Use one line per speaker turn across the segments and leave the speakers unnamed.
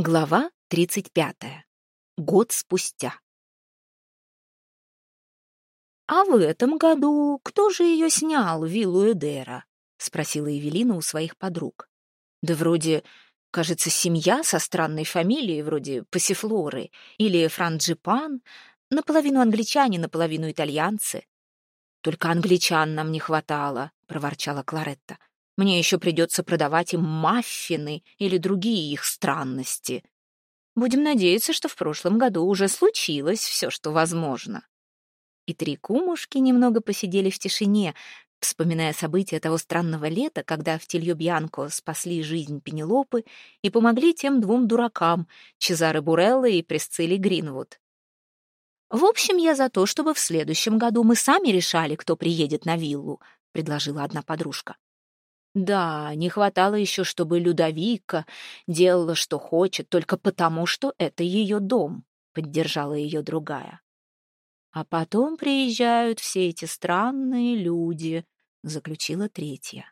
Глава 35. Год спустя. «А в этом году кто же ее снял, виллу Эдера?» — спросила Эвелина у своих подруг. «Да вроде, кажется, семья со странной фамилией, вроде Пассифлоры, или Франджипан, наполовину англичане, наполовину итальянцы». «Только англичан нам не хватало», — проворчала Кларетта. Мне еще придется продавать им маффины или другие их странности. Будем надеяться, что в прошлом году уже случилось все, что возможно. И три кумушки немного посидели в тишине, вспоминая события того странного лета, когда в Тильо-Бьянко спасли жизнь Пенелопы и помогли тем двум дуракам, Чезаре Бурелло и Пресцилли Гринвуд. «В общем, я за то, чтобы в следующем году мы сами решали, кто приедет на виллу», — предложила одна подружка. Да, не хватало еще, чтобы Людовика делала, что хочет, только потому, что это ее дом, поддержала ее другая. А потом приезжают все эти странные люди, заключила третья.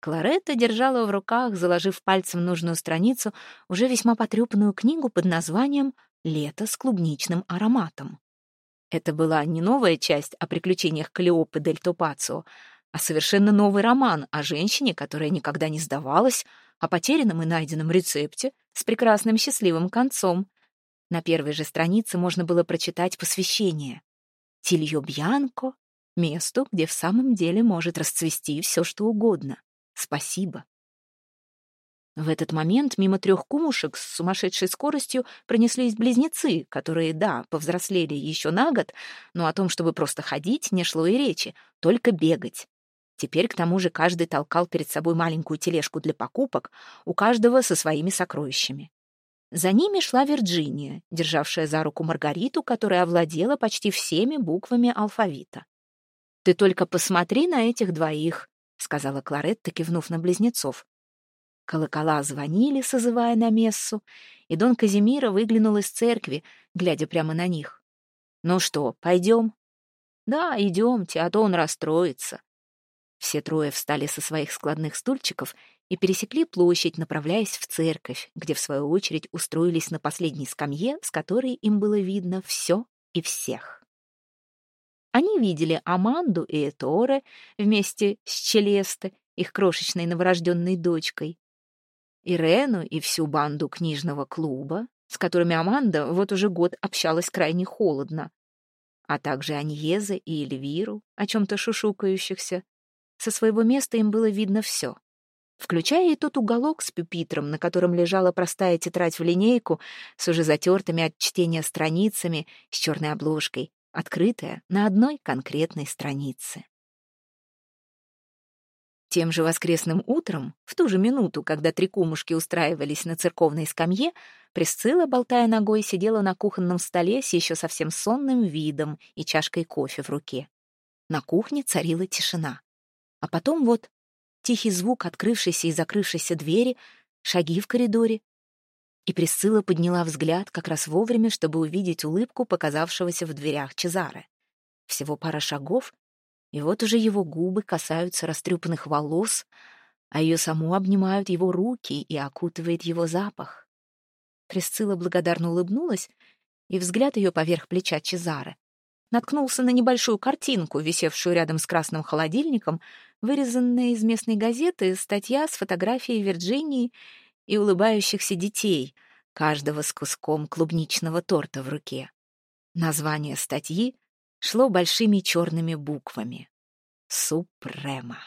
Кларетта держала в руках, заложив пальцем нужную страницу, уже весьма потрепанную книгу под названием «Лето с клубничным ароматом». Это была не новая часть о приключениях Клеопы дель Топацио, а совершенно новый роман о женщине, которая никогда не сдавалась, о потерянном и найденном рецепте с прекрасным счастливым концом. На первой же странице можно было прочитать посвящение. Тильо Бьянко — месту, где в самом деле может расцвести все, что угодно. Спасибо. В этот момент мимо трех кумушек с сумасшедшей скоростью пронеслись близнецы, которые, да, повзрослели еще на год, но о том, чтобы просто ходить, не шло и речи, только бегать. Теперь, к тому же, каждый толкал перед собой маленькую тележку для покупок, у каждого со своими сокровищами. За ними шла Вирджиния, державшая за руку Маргариту, которая овладела почти всеми буквами алфавита. «Ты только посмотри на этих двоих», — сказала Кларетта, кивнув на близнецов. Колокола звонили, созывая на мессу, и Дон Казимира выглянул из церкви, глядя прямо на них. «Ну что, пойдем?» «Да, идемте, а то он расстроится», все трое встали со своих складных стульчиков и пересекли площадь, направляясь в церковь, где, в свою очередь, устроились на последней скамье, с которой им было видно все и всех. Они видели Аманду и Эторе вместе с Челесте, их крошечной новорожденной дочкой, Ирену и всю банду книжного клуба, с которыми Аманда вот уже год общалась крайне холодно, а также Аньеза и Эльвиру, о чем-то шушукающихся, со своего места им было видно все, включая и тот уголок с пюпитром, на котором лежала простая тетрадь в линейку с уже затертыми от чтения страницами с черной обложкой, открытая на одной конкретной странице. Тем же воскресным утром, в ту же минуту, когда три кумушки устраивались на церковной скамье, Присцилла, болтая ногой, сидела на кухонном столе с еще совсем сонным видом и чашкой кофе в руке. На кухне царила тишина. А потом вот тихий звук открывшейся и закрывшейся двери, шаги в коридоре. И Присцилла подняла взгляд как раз вовремя, чтобы увидеть улыбку показавшегося в дверях Чезаре. Всего пара шагов, и вот уже его губы касаются растрепанных волос, а ее саму обнимают его руки и окутывает его запах. Присцилла благодарно улыбнулась, и взгляд ее поверх плеча Чезаре наткнулся на небольшую картинку, висевшую рядом с красным холодильником, вырезанная из местной газеты статья с фотографией Вирджинии и улыбающихся детей, каждого с куском клубничного торта в руке. Название статьи шло большими черными буквами. «Супрема».